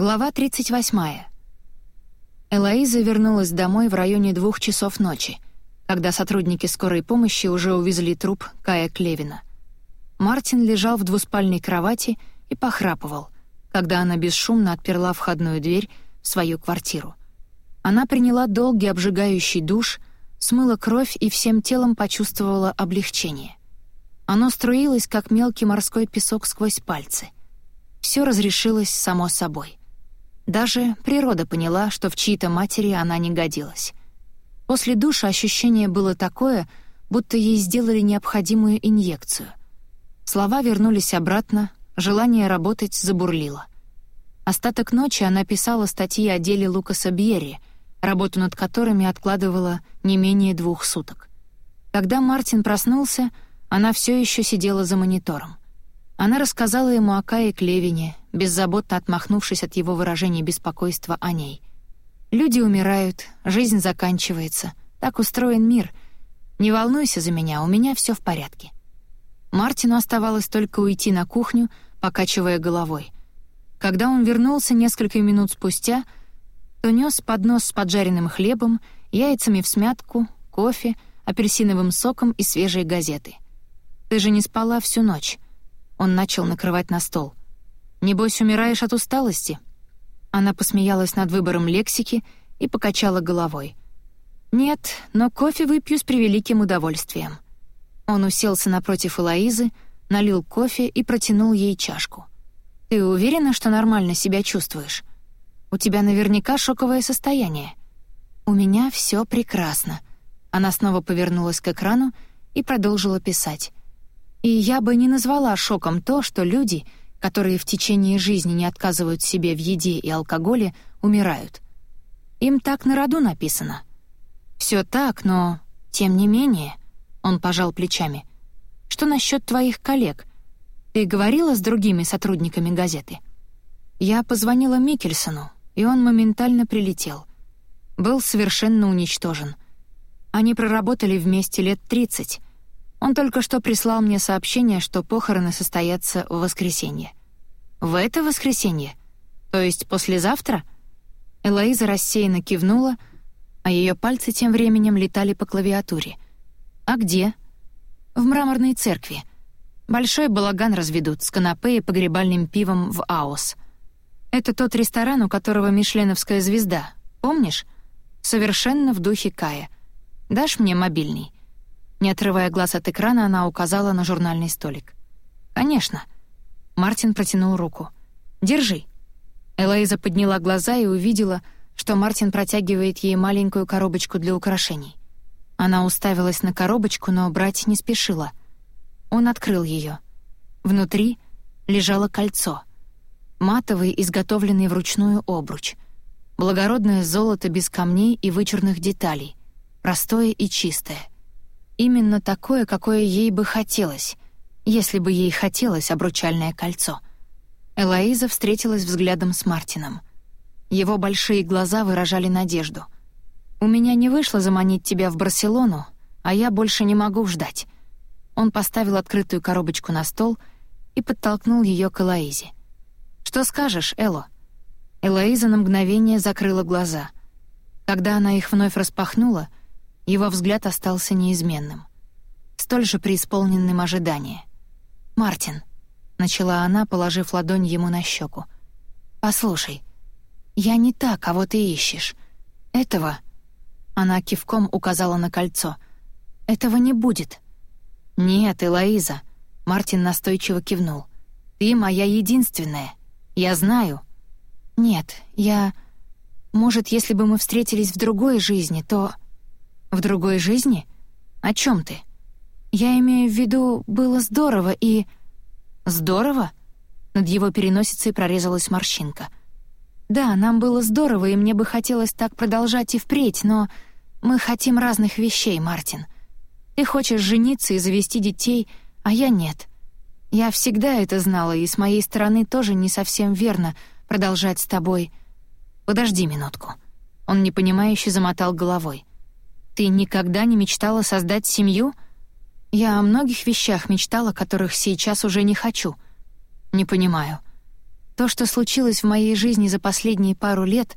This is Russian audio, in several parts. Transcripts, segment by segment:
Глава 38. Элоиза вернулась домой в районе двух часов ночи, когда сотрудники скорой помощи уже увезли труп Кая Клевина. Мартин лежал в двуспальной кровати и похрапывал, когда она бесшумно отперла входную дверь в свою квартиру. Она приняла долгий обжигающий душ, смыла кровь и всем телом почувствовала облегчение. Оно струилось, как мелкий морской песок сквозь пальцы. Все разрешилось само собой. Даже природа поняла, что в чьи-то матери она не годилась. После душа ощущение было такое, будто ей сделали необходимую инъекцию. Слова вернулись обратно, желание работать забурлило. Остаток ночи она писала статьи о деле Лукаса Бьерри, работу над которыми откладывала не менее двух суток. Когда Мартин проснулся, она все еще сидела за монитором. Она рассказала ему о Кае Клевине, беззаботно отмахнувшись от его выражения беспокойства о ней. «Люди умирают, жизнь заканчивается. Так устроен мир. Не волнуйся за меня, у меня все в порядке». Мартину оставалось только уйти на кухню, покачивая головой. Когда он вернулся несколько минут спустя, то нес поднос с поджаренным хлебом, яйцами в смятку, кофе, апельсиновым соком и свежей газеты. «Ты же не спала всю ночь». Он начал накрывать на стол. Небось, умираешь от усталости?» Она посмеялась над выбором лексики и покачала головой. «Нет, но кофе выпью с превеликим удовольствием». Он уселся напротив Элоизы, налил кофе и протянул ей чашку. «Ты уверена, что нормально себя чувствуешь? У тебя наверняка шоковое состояние». «У меня все прекрасно». Она снова повернулась к экрану и продолжила писать. «И я бы не назвала шоком то, что люди — которые в течение жизни не отказывают себе в еде и алкоголе, умирают. Им так на роду написано. Все так, но тем не менее, он пожал плечами. Что насчет твоих коллег? Ты говорила с другими сотрудниками газеты? Я позвонила Микельсону, и он моментально прилетел. Был совершенно уничтожен. Они проработали вместе лет тридцать. Он только что прислал мне сообщение, что похороны состоятся в воскресенье. «В это воскресенье? То есть послезавтра?» Элоиза рассеянно кивнула, а ее пальцы тем временем летали по клавиатуре. «А где?» «В мраморной церкви. Большой балаган разведут с канапе и погребальным пивом в АОС. Это тот ресторан, у которого мишленовская звезда, помнишь? Совершенно в духе Кая. Дашь мне мобильный?» Не отрывая глаз от экрана, она указала на журнальный столик. «Конечно». Мартин протянул руку. «Держи». Элоиза подняла глаза и увидела, что Мартин протягивает ей маленькую коробочку для украшений. Она уставилась на коробочку, но брать не спешила. Он открыл ее. Внутри лежало кольцо. Матовый, изготовленный вручную обруч. Благородное золото без камней и вычурных деталей. Простое и чистое — Именно такое, какое ей бы хотелось, если бы ей хотелось обручальное кольцо. Элоиза встретилась взглядом с Мартином. Его большие глаза выражали надежду. «У меня не вышло заманить тебя в Барселону, а я больше не могу ждать». Он поставил открытую коробочку на стол и подтолкнул ее к Элоизе. «Что скажешь, Эло?» Элоиза на мгновение закрыла глаза. Когда она их вновь распахнула — его взгляд остался неизменным. Столь же преисполненным ожидания. «Мартин», — начала она, положив ладонь ему на щеку. «Послушай, я не та, кого ты ищешь. Этого...» Она кивком указала на кольцо. «Этого не будет». «Нет, Элоиза», — Мартин настойчиво кивнул. «Ты моя единственная. Я знаю». «Нет, я... Может, если бы мы встретились в другой жизни, то...» В другой жизни? О чем ты? Я имею в виду, было здорово и... Здорово? Над его переносицей прорезалась морщинка. Да, нам было здорово, и мне бы хотелось так продолжать и впредь, но мы хотим разных вещей, Мартин. Ты хочешь жениться и завести детей, а я нет. Я всегда это знала, и с моей стороны тоже не совсем верно продолжать с тобой. Подожди минутку. Он непонимающе замотал головой. Ты никогда не мечтала создать семью? Я о многих вещах мечтала, которых сейчас уже не хочу. Не понимаю. То, что случилось в моей жизни за последние пару лет,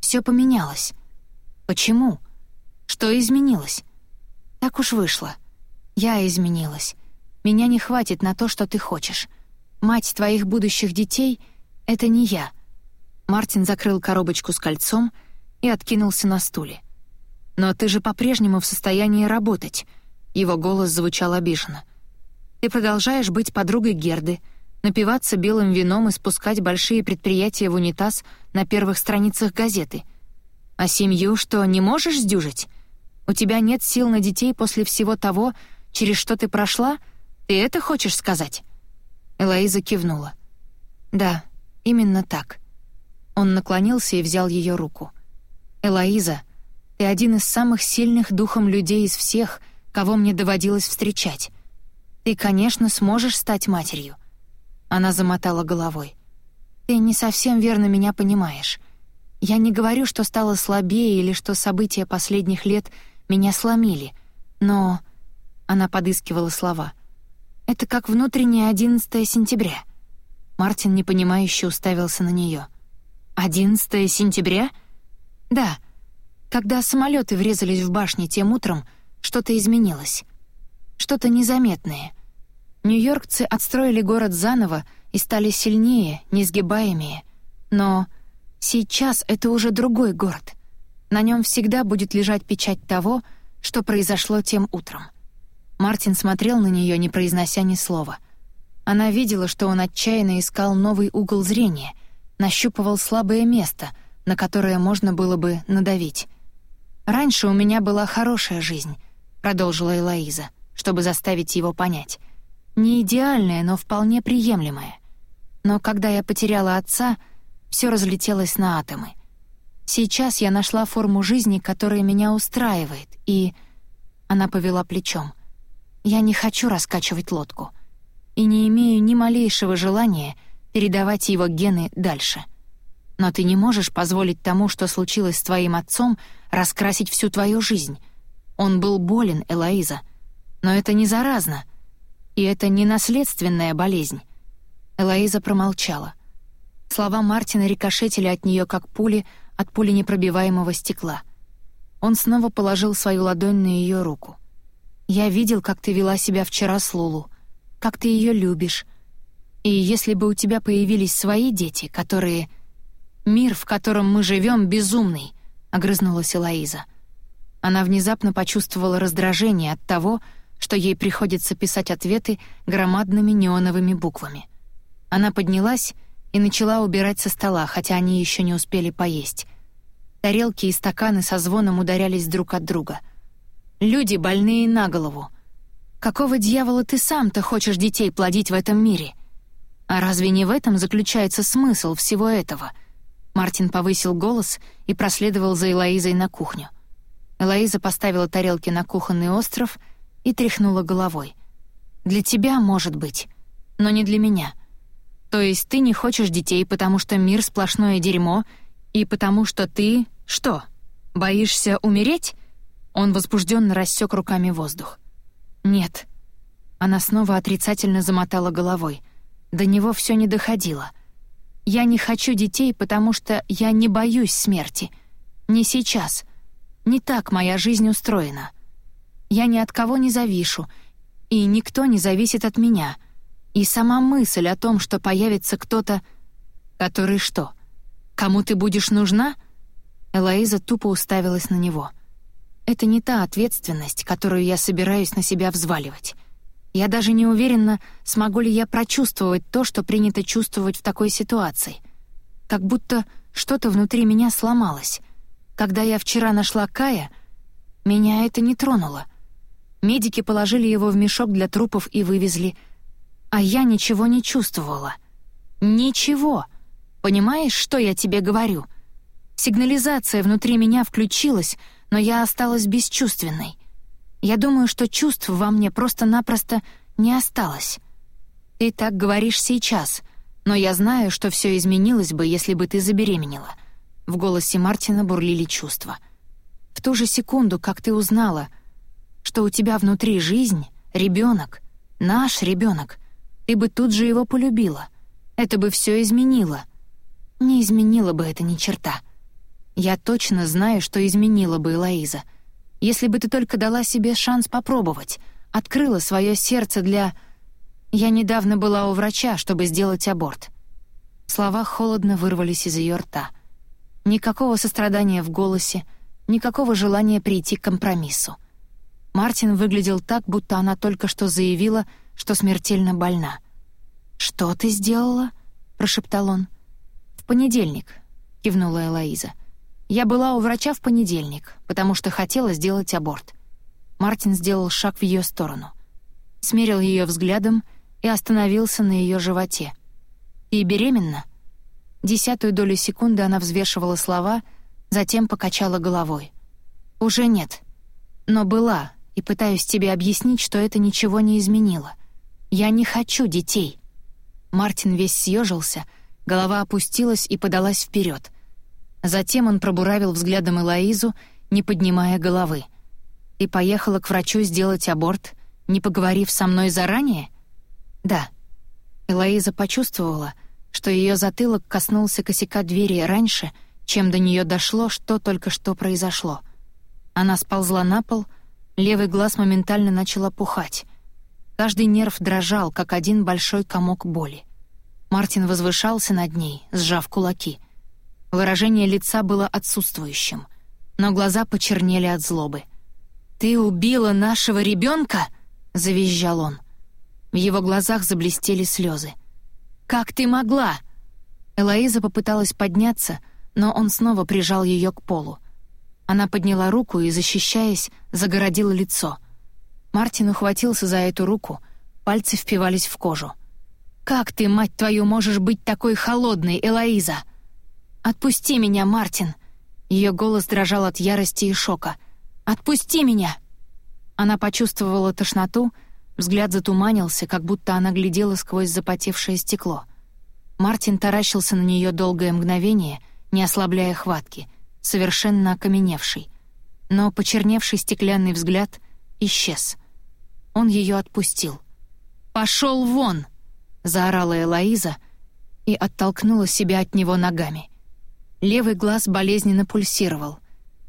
все поменялось. Почему? Что изменилось? Так уж вышло. Я изменилась. Меня не хватит на то, что ты хочешь. Мать твоих будущих детей — это не я. Мартин закрыл коробочку с кольцом и откинулся на стуле. «Но ты же по-прежнему в состоянии работать», — его голос звучал обиженно. «Ты продолжаешь быть подругой Герды, напиваться белым вином и спускать большие предприятия в унитаз на первых страницах газеты. А семью что, не можешь сдюжить? У тебя нет сил на детей после всего того, через что ты прошла? Ты это хочешь сказать?» Элоиза кивнула. «Да, именно так». Он наклонился и взял ее руку. «Элоиза, ты один из самых сильных духом людей из всех, кого мне доводилось встречать. Ты, конечно, сможешь стать матерью». Она замотала головой. «Ты не совсем верно меня понимаешь. Я не говорю, что стала слабее или что события последних лет меня сломили, но...» Она подыскивала слова. «Это как внутреннее 11 сентября». Мартин непонимающе уставился на нее. «11 сентября?» «Да. Когда самолеты врезались в башни тем утром, что-то изменилось. Что-то незаметное. Нью-Йоркцы отстроили город заново и стали сильнее, несгибаемее. Но сейчас это уже другой город. На нем всегда будет лежать печать того, что произошло тем утром. Мартин смотрел на нее, не произнося ни слова. Она видела, что он отчаянно искал новый угол зрения, нащупывал слабое место, на которое можно было бы надавить. «Раньше у меня была хорошая жизнь», — продолжила Элоиза, чтобы заставить его понять. «Не идеальная, но вполне приемлемая. Но когда я потеряла отца, все разлетелось на атомы. Сейчас я нашла форму жизни, которая меня устраивает, и...» Она повела плечом. «Я не хочу раскачивать лодку и не имею ни малейшего желания передавать его гены дальше. Но ты не можешь позволить тому, что случилось с твоим отцом, раскрасить всю твою жизнь. Он был болен, Элоиза. Но это не заразно. И это не наследственная болезнь. Элоиза промолчала. Слова Мартина рикошетили от нее, как пули от пули непробиваемого стекла. Он снова положил свою ладонь на ее руку. «Я видел, как ты вела себя вчера с Лулу как ты ее любишь. И если бы у тебя появились свои дети, которые... Мир, в котором мы живем, безумный, — огрызнулась Элоиза. Она внезапно почувствовала раздражение от того, что ей приходится писать ответы громадными неоновыми буквами. Она поднялась и начала убирать со стола, хотя они еще не успели поесть. Тарелки и стаканы со звоном ударялись друг от друга. Люди, больные на голову — Какого дьявола ты сам-то хочешь детей плодить в этом мире? А разве не в этом заключается смысл всего этого? Мартин повысил голос и проследовал за Элоизой на кухню. Элоиза поставила тарелки на кухонный остров и тряхнула головой. «Для тебя, может быть, но не для меня. То есть ты не хочешь детей, потому что мир сплошное дерьмо, и потому что ты... что, боишься умереть?» Он возбужденно рассек руками воздух. «Нет». Она снова отрицательно замотала головой. До него все не доходило. «Я не хочу детей, потому что я не боюсь смерти. Не сейчас. Не так моя жизнь устроена. Я ни от кого не завишу, и никто не зависит от меня. И сама мысль о том, что появится кто-то... Который что? Кому ты будешь нужна?» Элоиза тупо уставилась на него. Это не та ответственность, которую я собираюсь на себя взваливать. Я даже не уверена, смогу ли я прочувствовать то, что принято чувствовать в такой ситуации. Как будто что-то внутри меня сломалось. Когда я вчера нашла Кая, меня это не тронуло. Медики положили его в мешок для трупов и вывезли, а я ничего не чувствовала. Ничего. Понимаешь, что я тебе говорю? Сигнализация внутри меня включилась — но я осталась бесчувственной. Я думаю, что чувств во мне просто-напросто не осталось. Ты так говоришь сейчас, но я знаю, что все изменилось бы, если бы ты забеременела. В голосе Мартина бурлили чувства. В ту же секунду, как ты узнала, что у тебя внутри жизнь, ребенок, наш ребенок, ты бы тут же его полюбила. Это бы все изменило. Не изменило бы это ни черта. Я точно знаю, что изменила бы Элоиза. Если бы ты только дала себе шанс попробовать, открыла свое сердце для... Я недавно была у врача, чтобы сделать аборт. Слова холодно вырвались из ее рта. Никакого сострадания в голосе, никакого желания прийти к компромиссу. Мартин выглядел так, будто она только что заявила, что смертельно больна. «Что ты сделала?» — прошептал он. «В понедельник», — кивнула Элоиза. «Я была у врача в понедельник, потому что хотела сделать аборт». Мартин сделал шаг в ее сторону. Смерил ее взглядом и остановился на ее животе. «И беременна?» Десятую долю секунды она взвешивала слова, затем покачала головой. «Уже нет. Но была, и пытаюсь тебе объяснить, что это ничего не изменило. Я не хочу детей». Мартин весь съежился, голова опустилась и подалась вперед. Затем он пробуравил взглядом Элоизу, не поднимая головы. «Ты поехала к врачу сделать аборт, не поговорив со мной заранее?» «Да». Элоиза почувствовала, что ее затылок коснулся косяка двери раньше, чем до нее дошло, что только что произошло. Она сползла на пол, левый глаз моментально начал опухать. Каждый нерв дрожал, как один большой комок боли. Мартин возвышался над ней, сжав кулаки. Выражение лица было отсутствующим, но глаза почернели от злобы. «Ты убила нашего ребенка?» — завизжал он. В его глазах заблестели слезы. «Как ты могла?» Элоиза попыталась подняться, но он снова прижал ее к полу. Она подняла руку и, защищаясь, загородила лицо — Мартин ухватился за эту руку, пальцы впивались в кожу. «Как ты, мать твою, можешь быть такой холодной, Элоиза?» «Отпусти меня, Мартин!» Ее голос дрожал от ярости и шока. «Отпусти меня!» Она почувствовала тошноту, взгляд затуманился, как будто она глядела сквозь запотевшее стекло. Мартин таращился на нее долгое мгновение, не ослабляя хватки, совершенно окаменевший. Но почерневший стеклянный взгляд исчез — он ее отпустил. «Пошел вон!» — заорала Элоиза и оттолкнула себя от него ногами. Левый глаз болезненно пульсировал.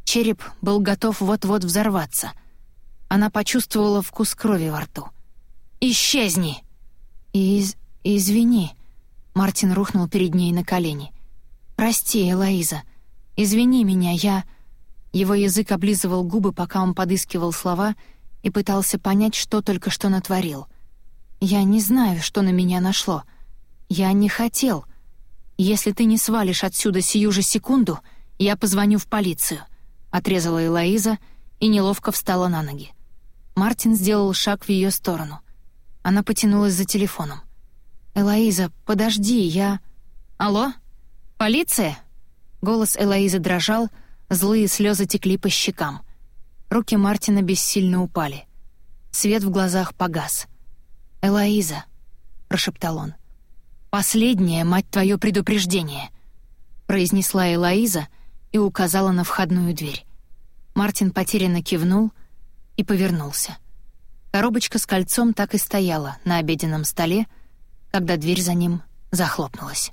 Череп был готов вот-вот взорваться. Она почувствовала вкус крови во рту. «Исчезни!» «Из... извини», — Мартин рухнул перед ней на колени. «Прости, Элоиза. Извини меня, я...» Его язык облизывал губы, пока он подыскивал слова — и пытался понять, что только что натворил. «Я не знаю, что на меня нашло. Я не хотел. Если ты не свалишь отсюда сию же секунду, я позвоню в полицию», — отрезала Элоиза и неловко встала на ноги. Мартин сделал шаг в ее сторону. Она потянулась за телефоном. «Элоиза, подожди, я...» «Алло? Полиция?» Голос Элоизы дрожал, злые слезы текли по щекам. Руки Мартина бессильно упали. Свет в глазах погас. «Элоиза», — прошептал он. «Последнее, мать твое, предупреждение», — произнесла Элоиза и указала на входную дверь. Мартин потерянно кивнул и повернулся. Коробочка с кольцом так и стояла на обеденном столе, когда дверь за ним захлопнулась.